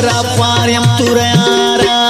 शराब पार्यम तुरयारा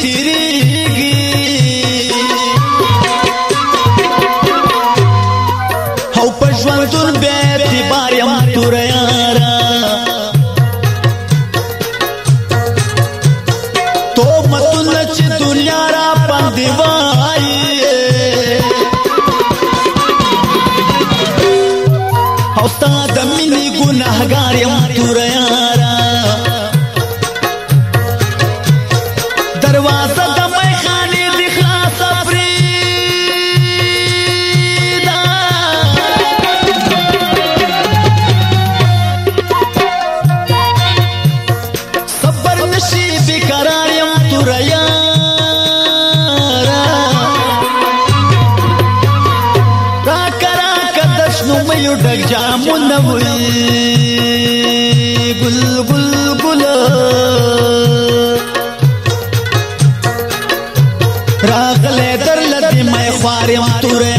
تیریږي او په ژوندون به اعتبار یم تور یارا تو متون چې دنیا را باندې وایي او تا د مینې ګناهګار یم تور شنو مې ډک جامونه وي ګل ګل ګل راغله درلته مې خوارې ما تورې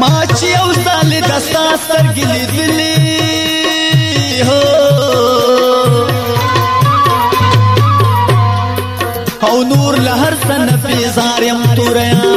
ما چې یو سال د ساستر ګلې دلی هو او نور لهر سن په زارم توریا